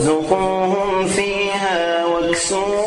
وارزقوهم فيها واكسوهم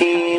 की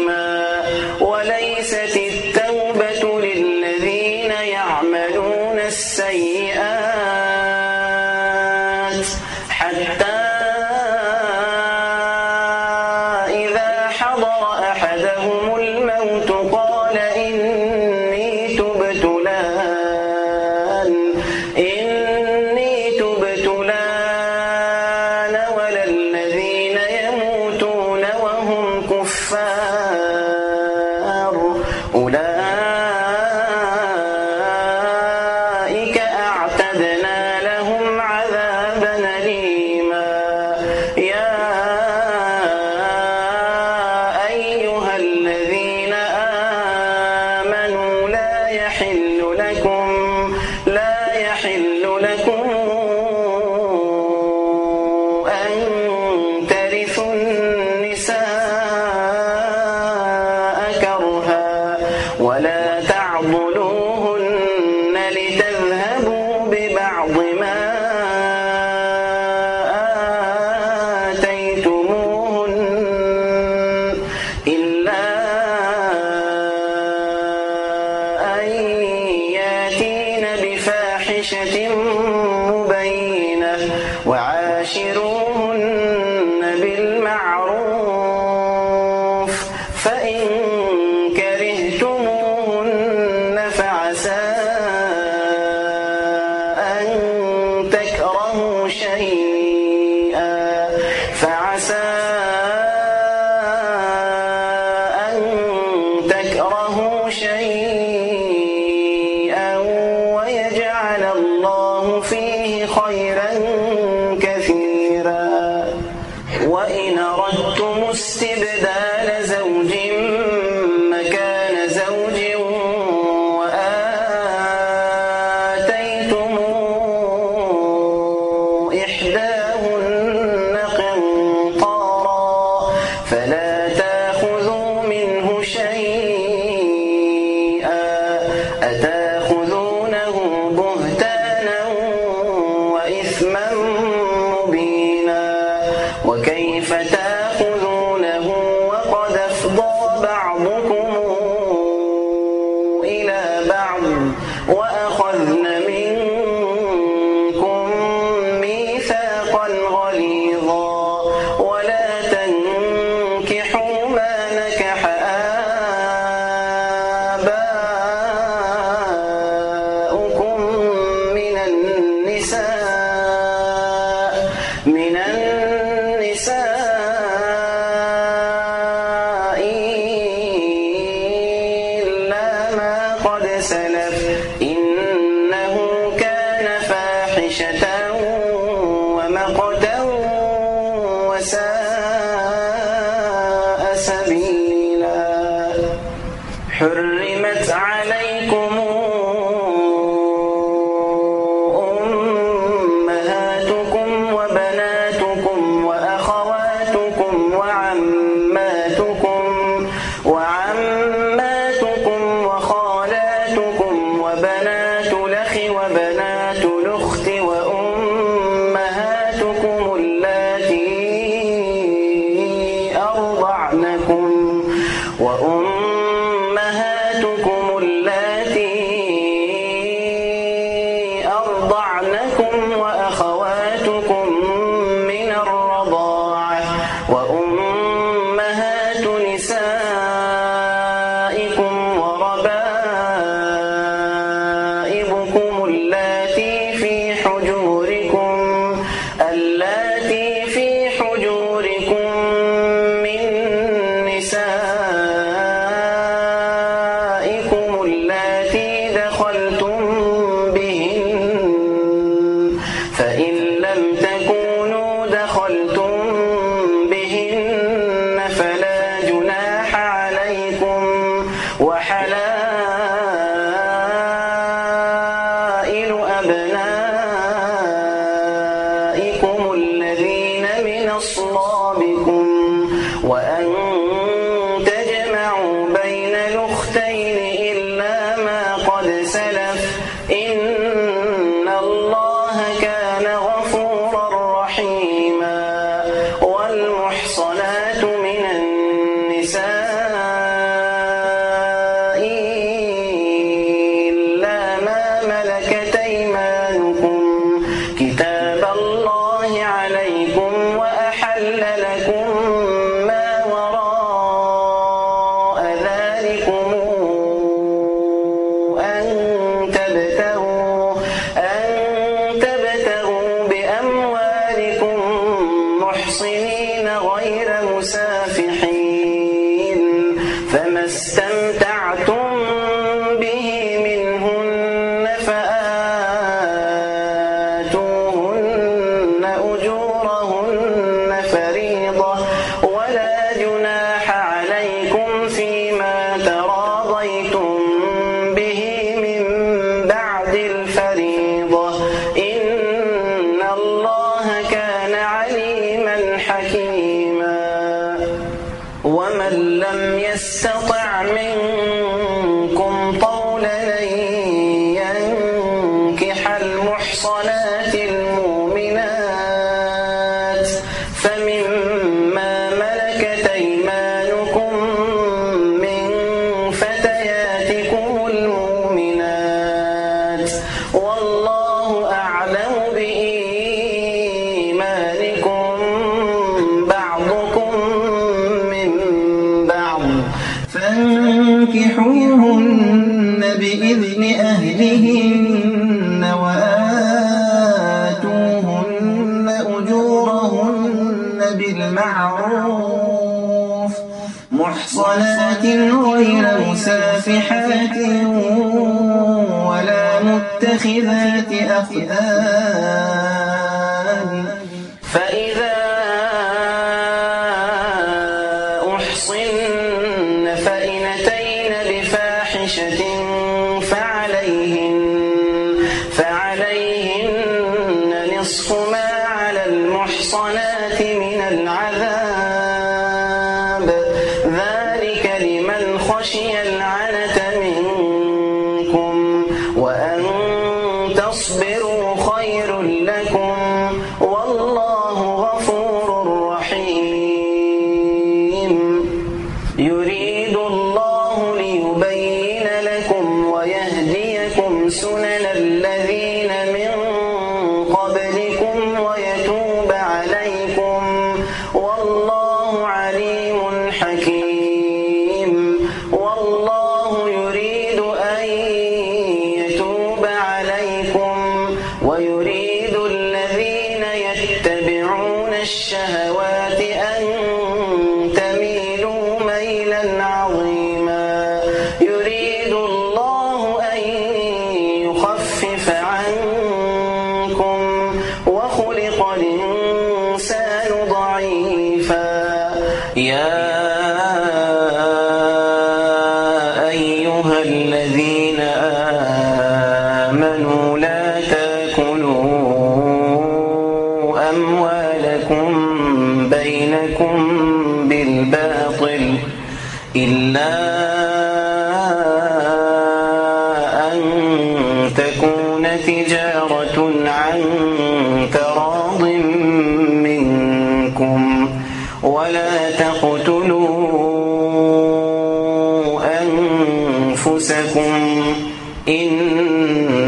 So.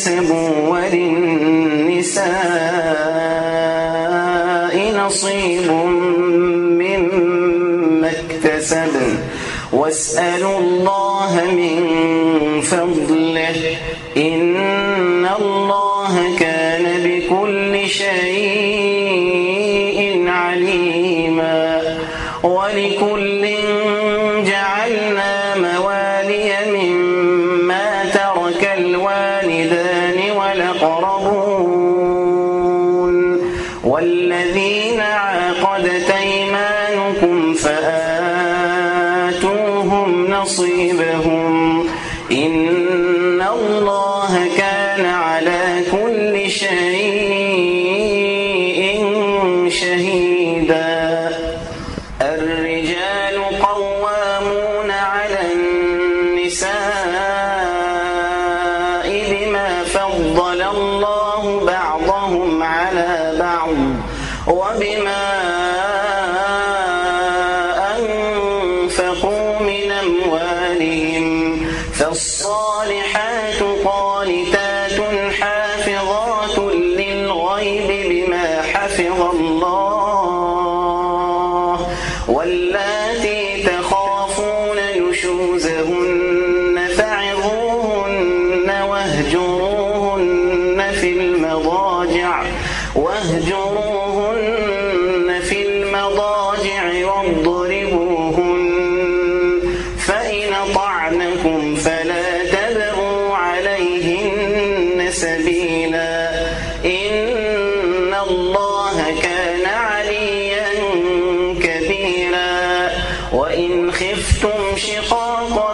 اكتسبوا وللنساء نصيب مما اكتسبن. واسألوا الله خفتم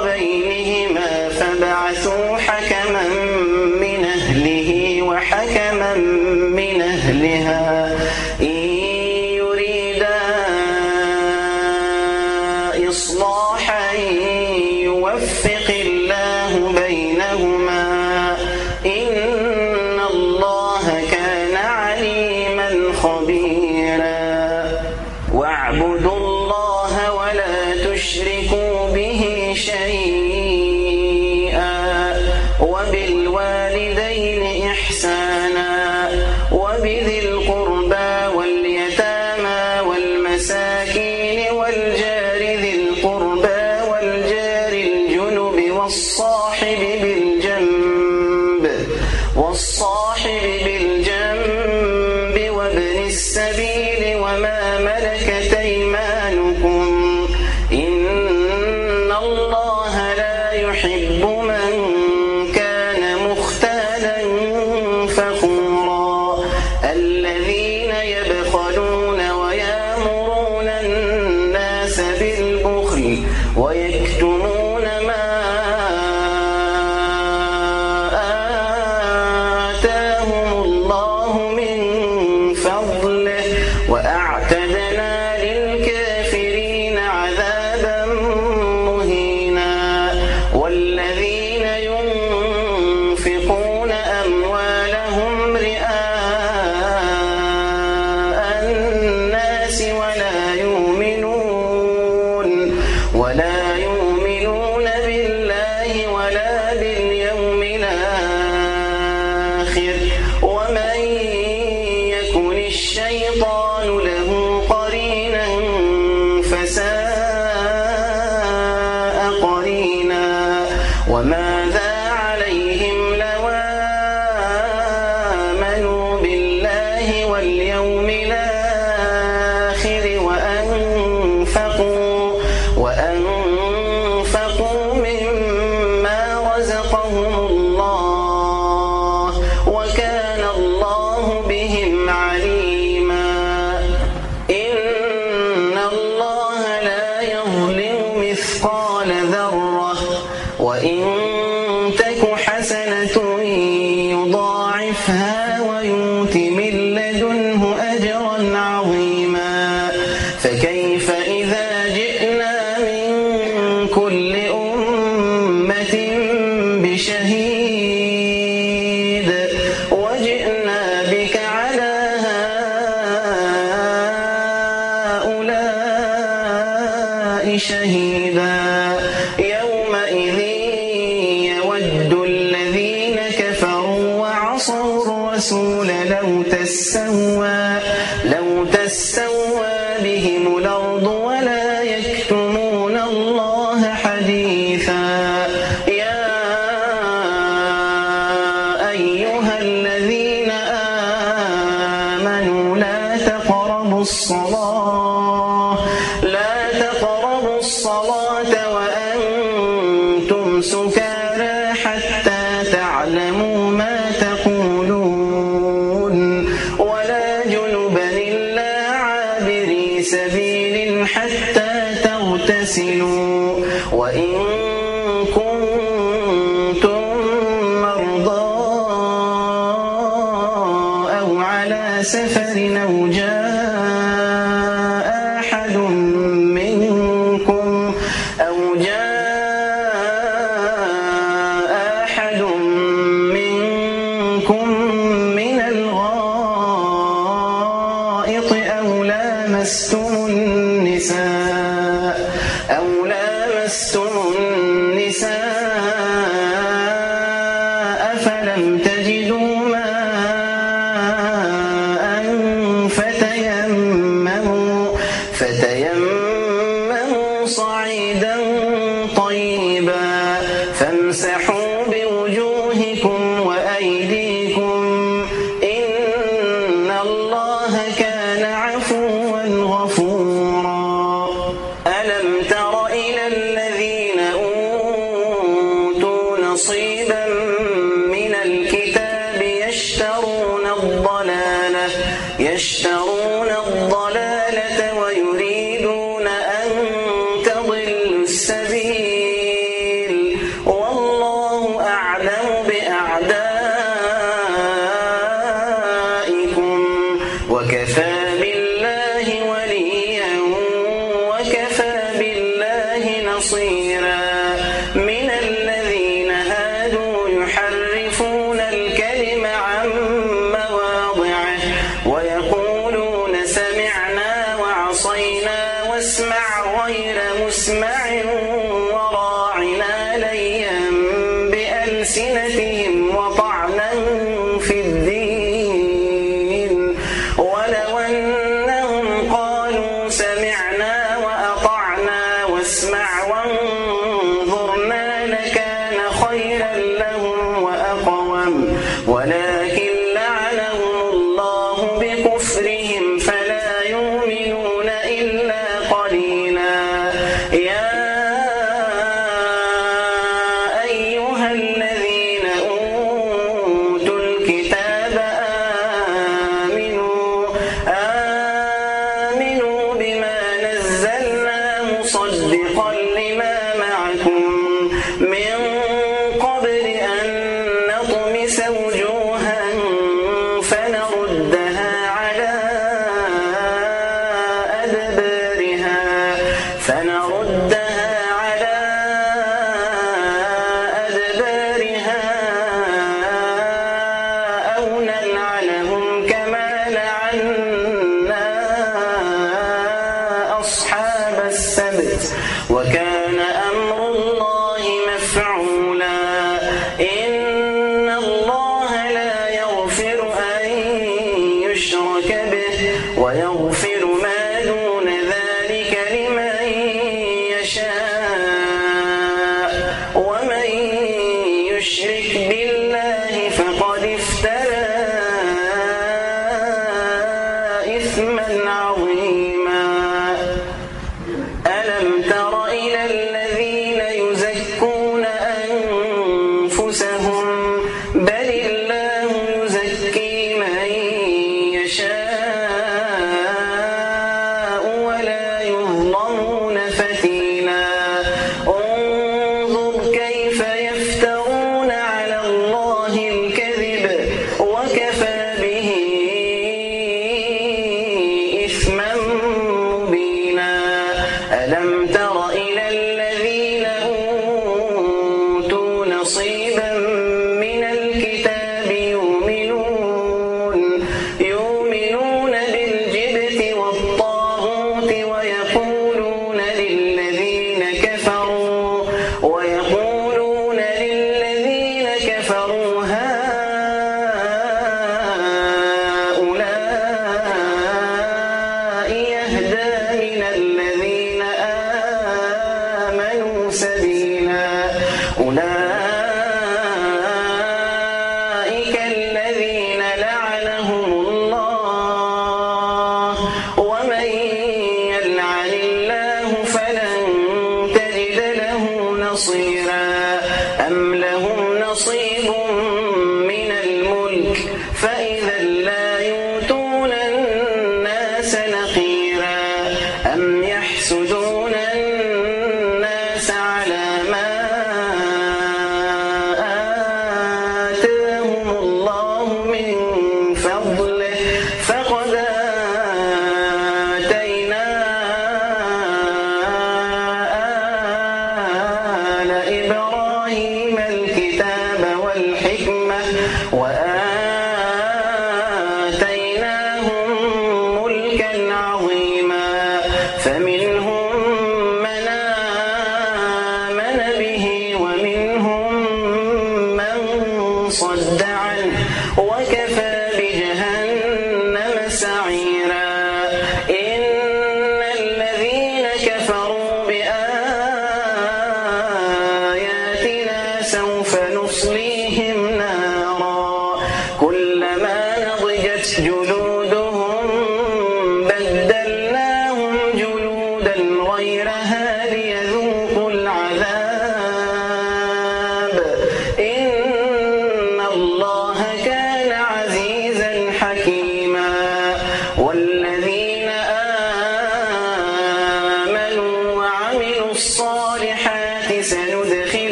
شهيدا. يومئذ يود الذين كفروا وعصوا الرسول لو تسوى عليهم فلا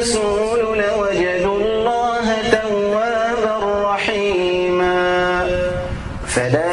الرسول لوجدوا الله توابا رحيما. فلا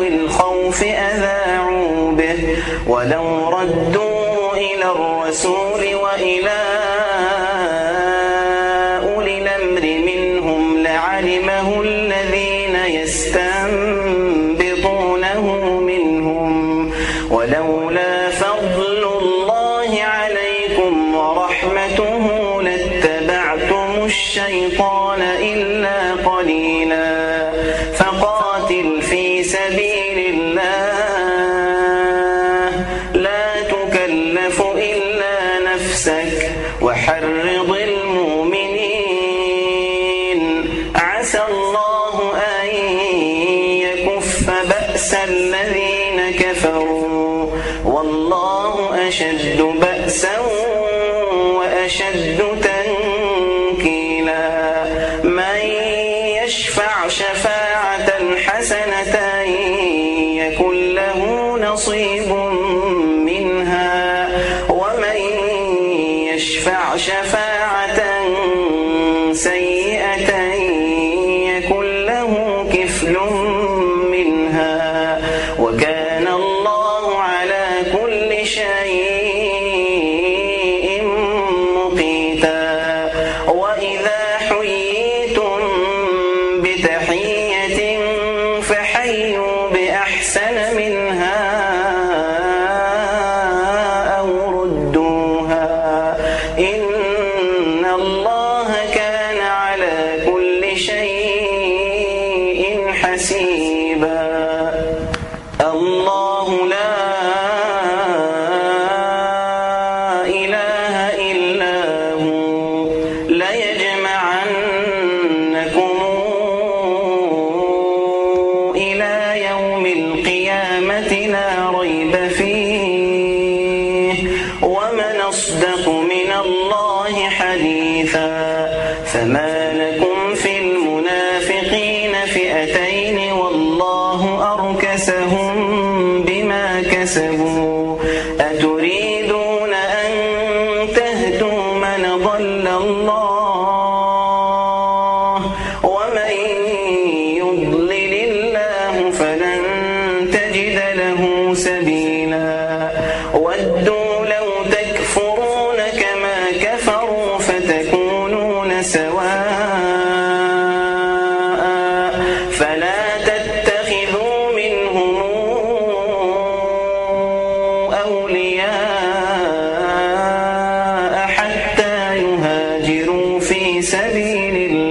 ذوي الخوف أذاعوا به. ولو ردوا إلى الرسول وإلى أولي الأمر منهم لعلمه الذين يستمعون.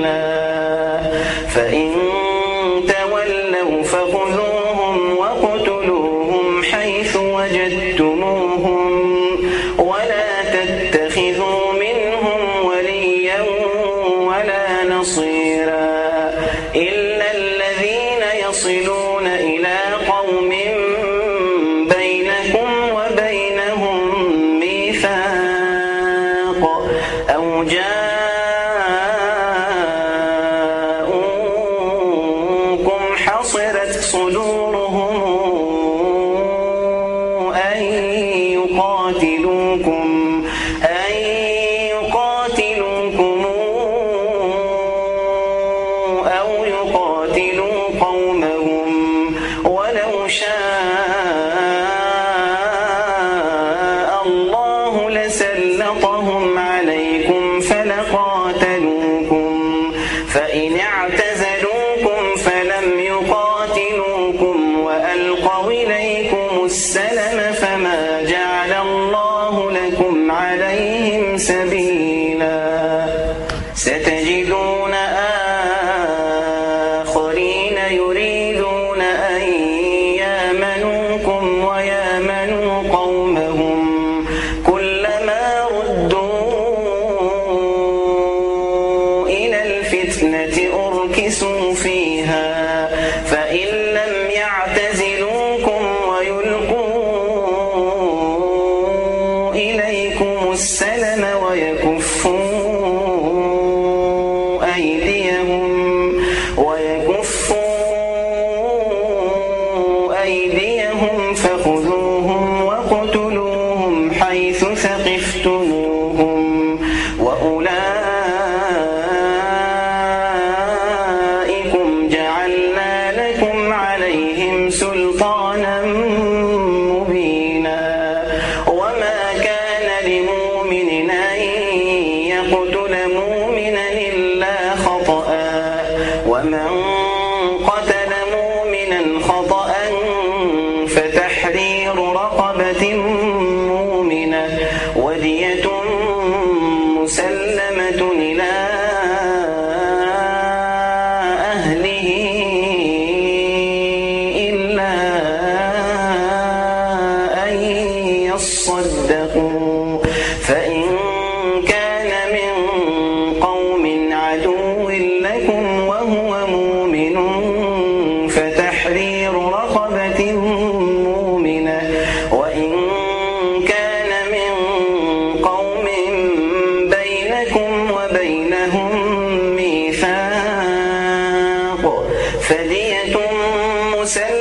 الله فإن فدية مسلمة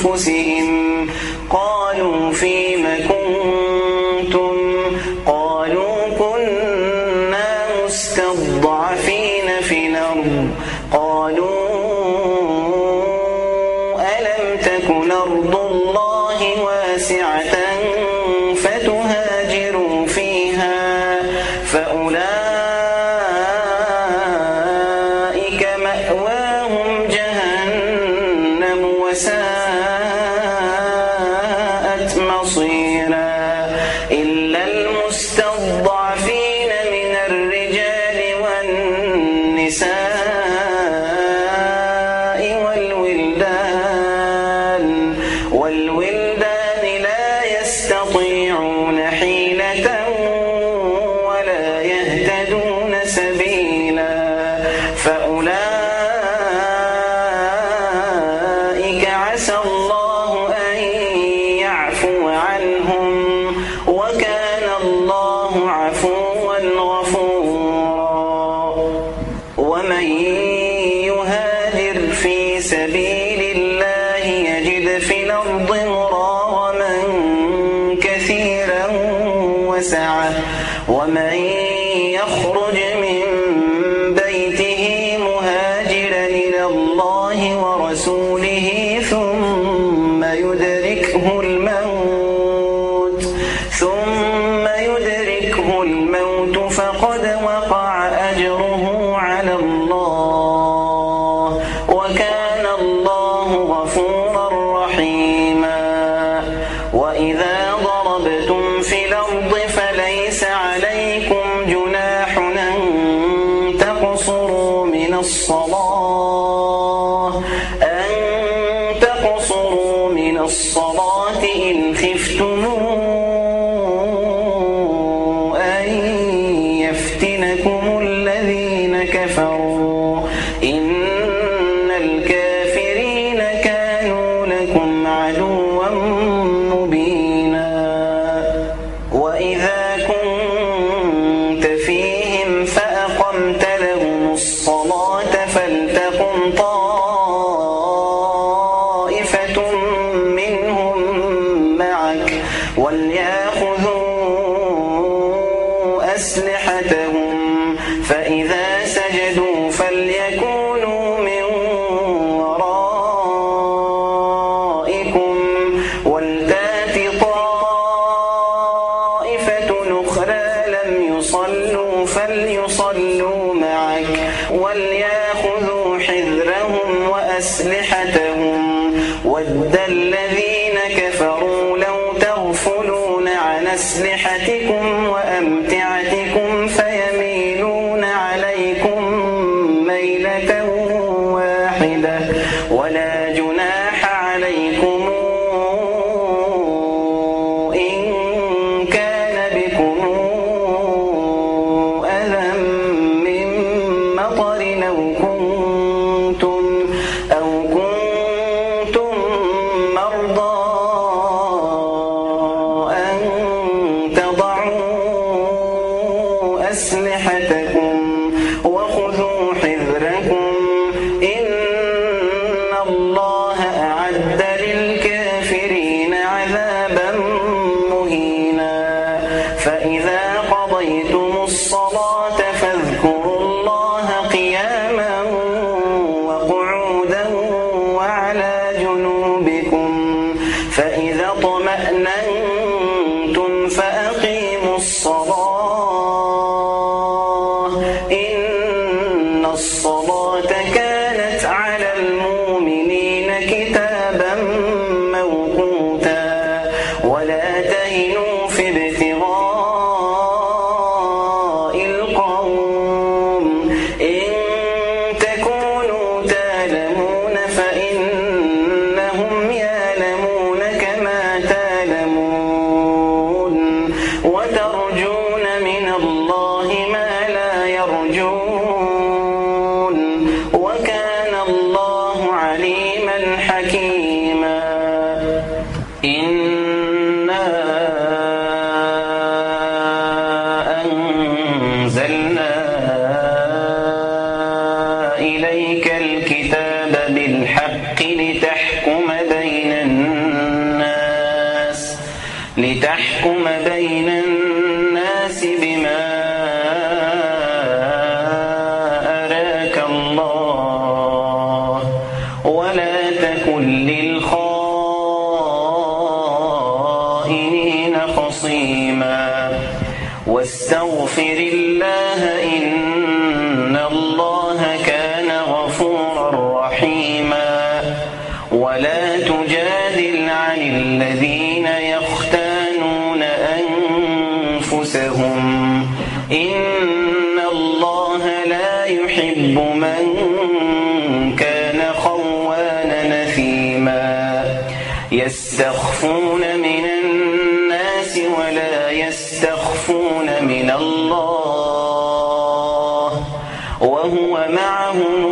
أنفسهم صلوا فليصلوا معك وليأخذوا حذرهم وأسلحتهم. ود الذين كفروا لو تغفلون عن أسلحتكم وأمتعتكم ولا يستخفون من الله وهو معهم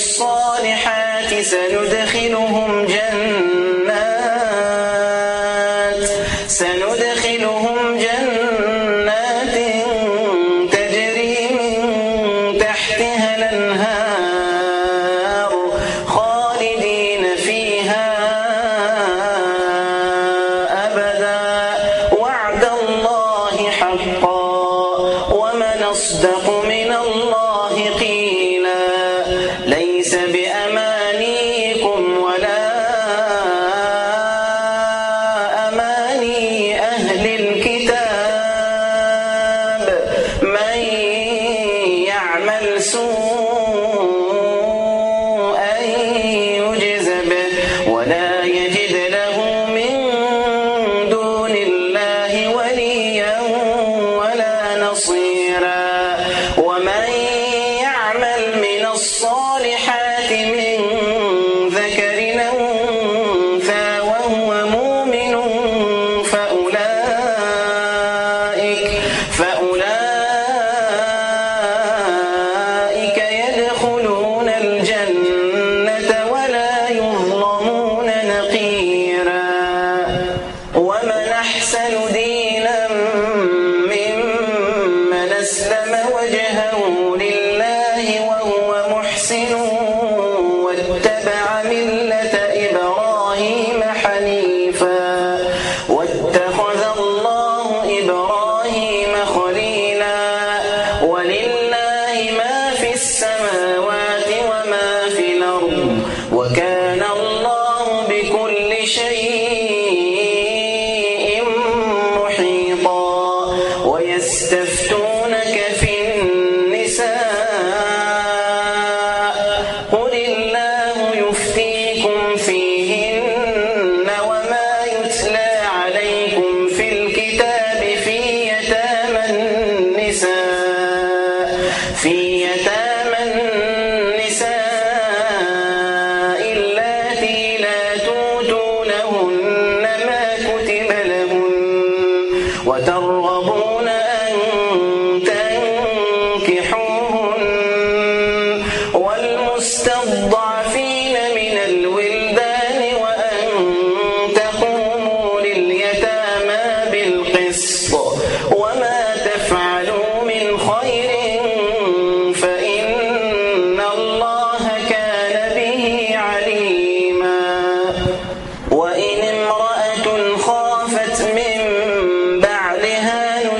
الصالحات سندخلهم جنات بعلها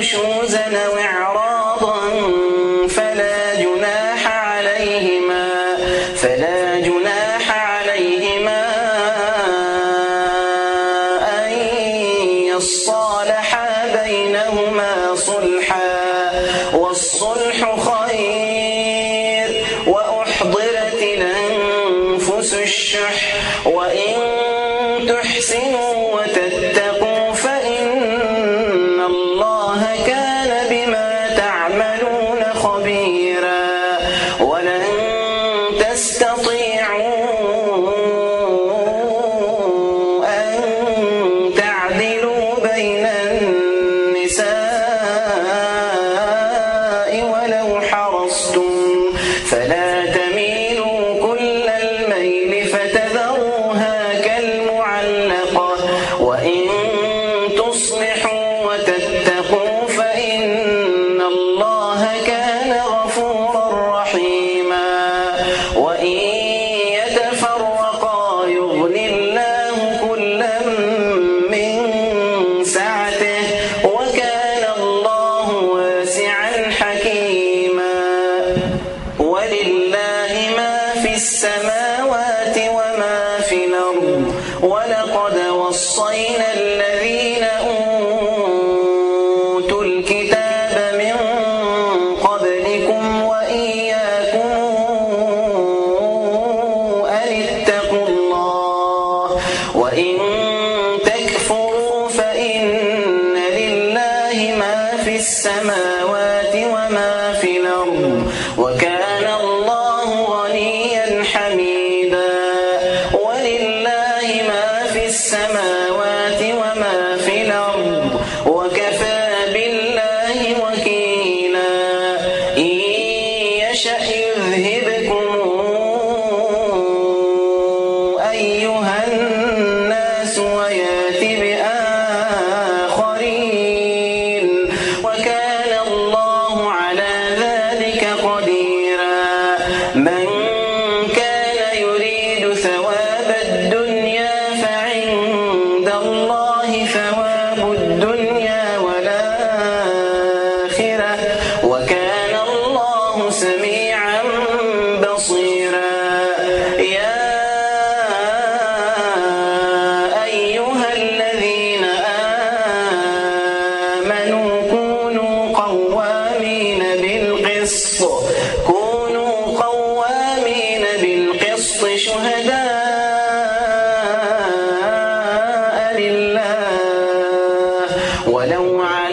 ولو على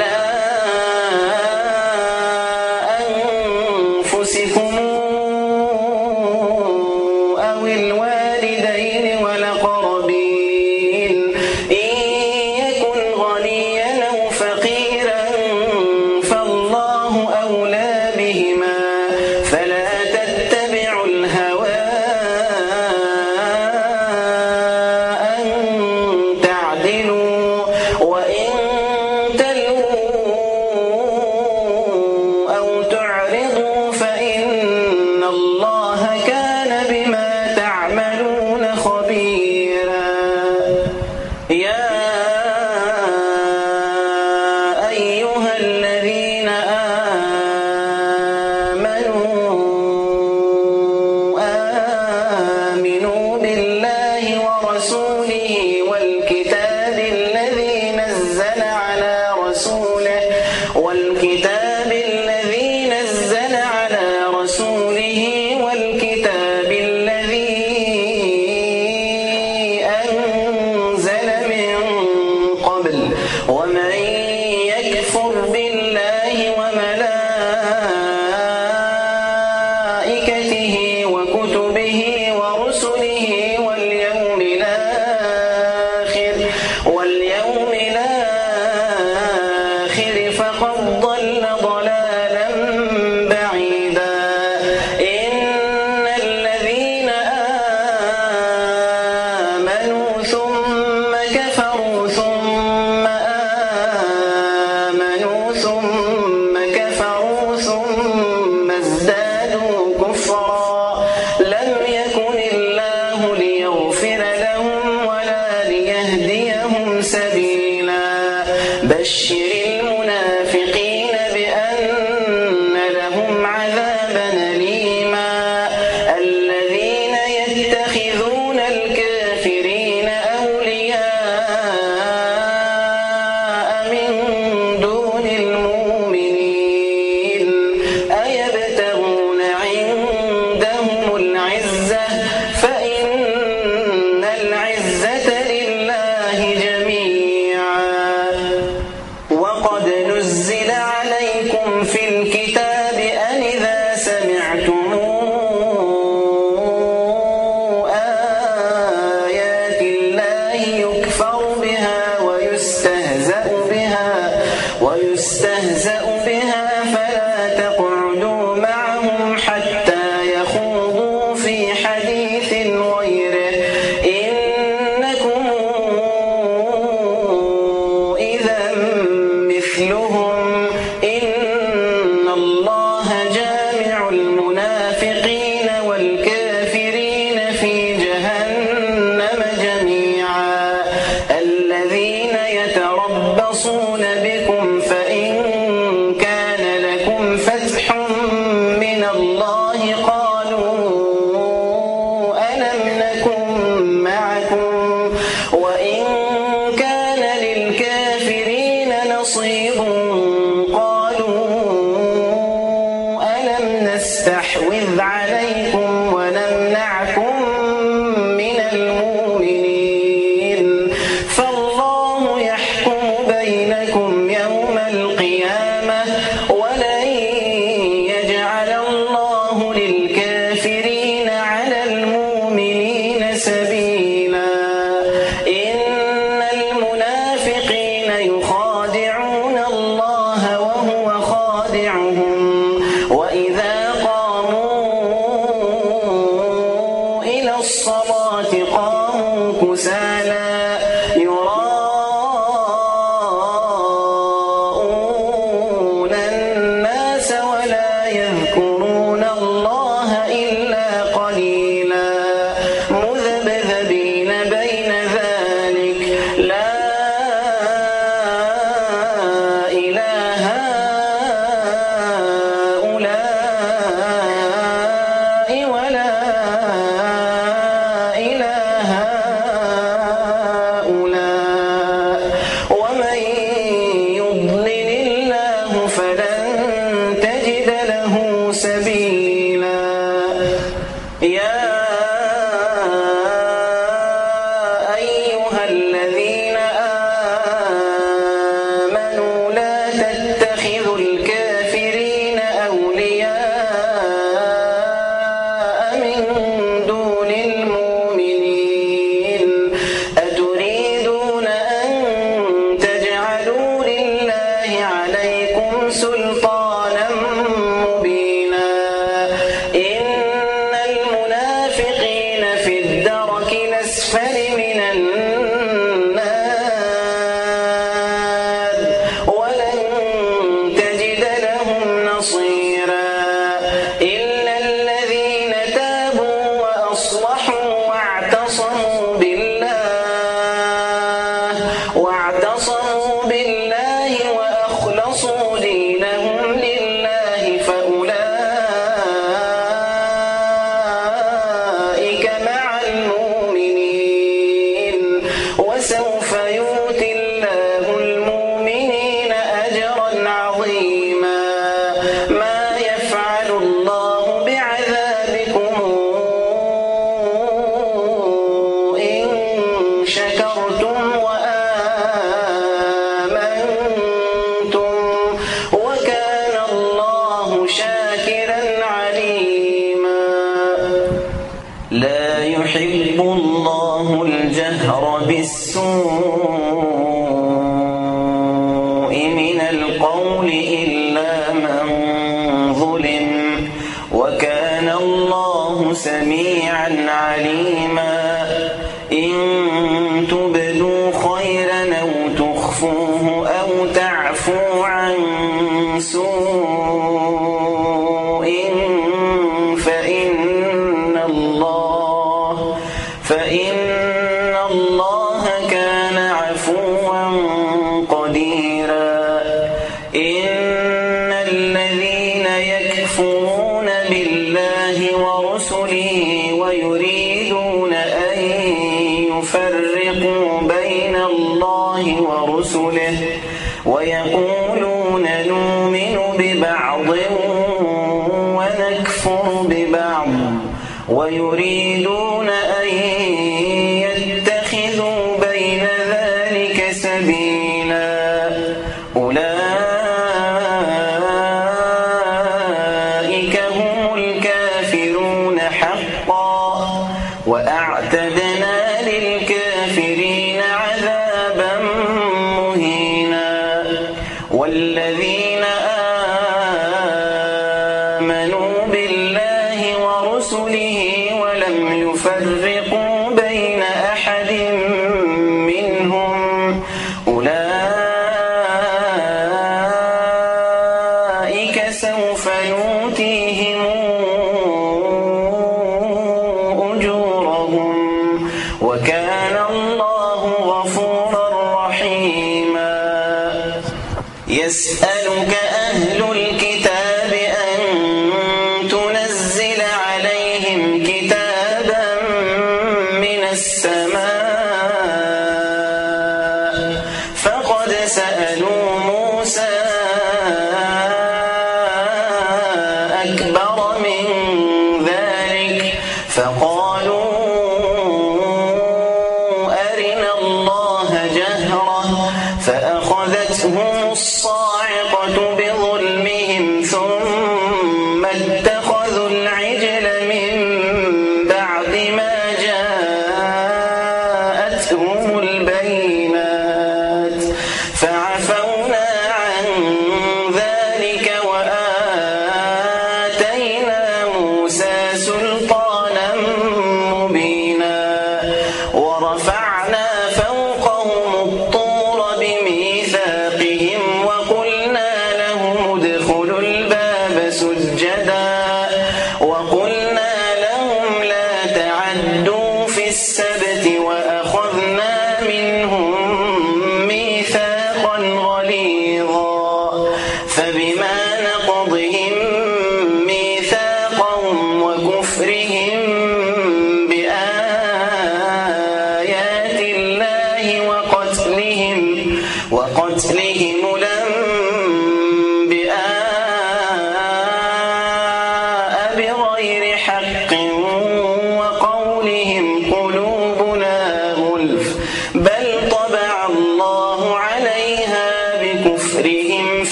mental.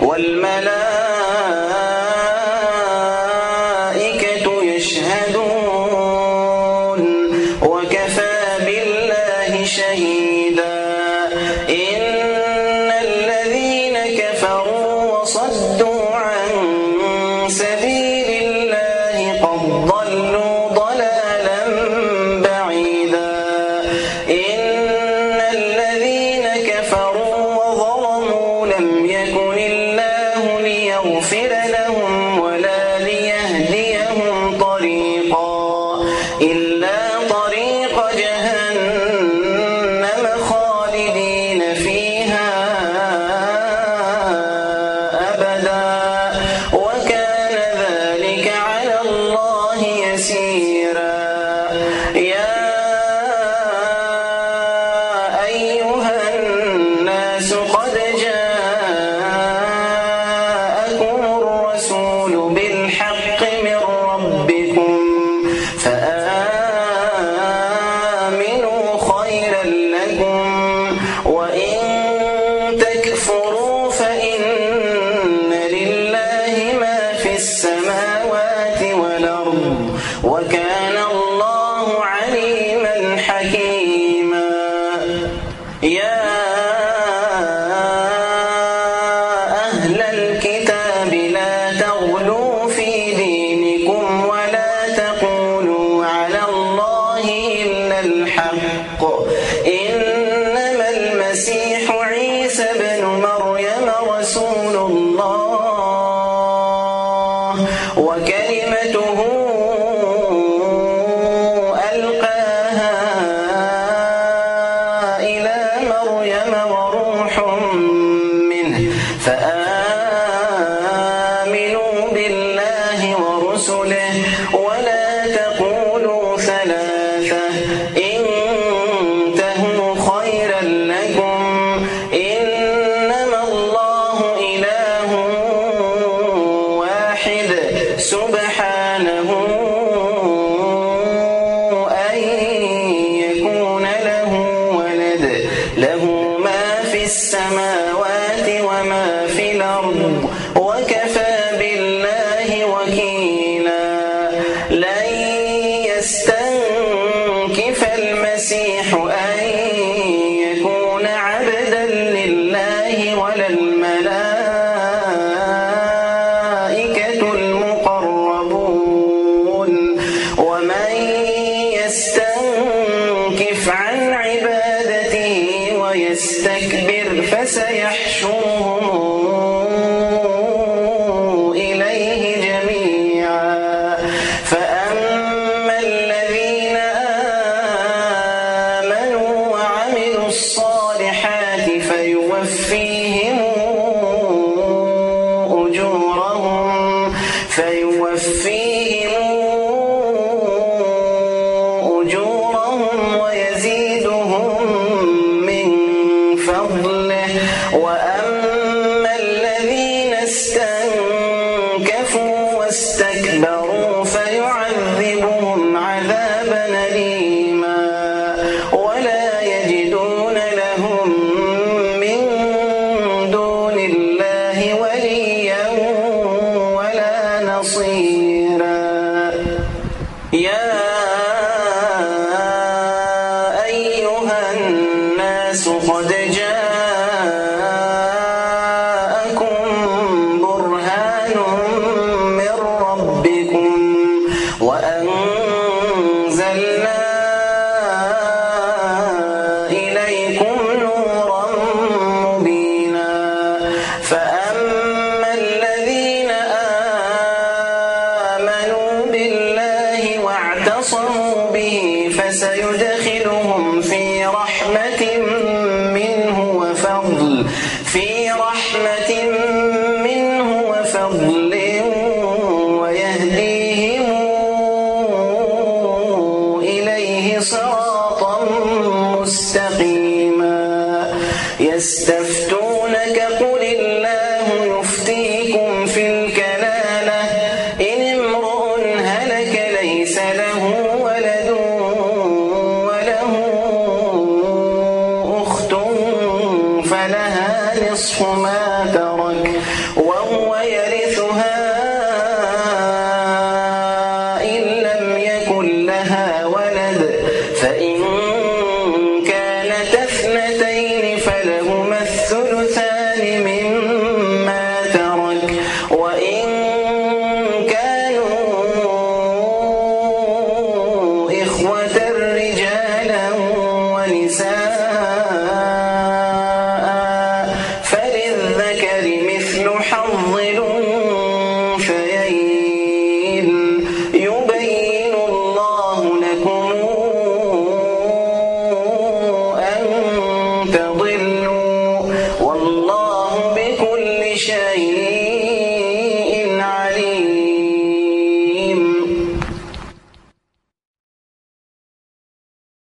والملائكة ويستكبر فسيحشرهم.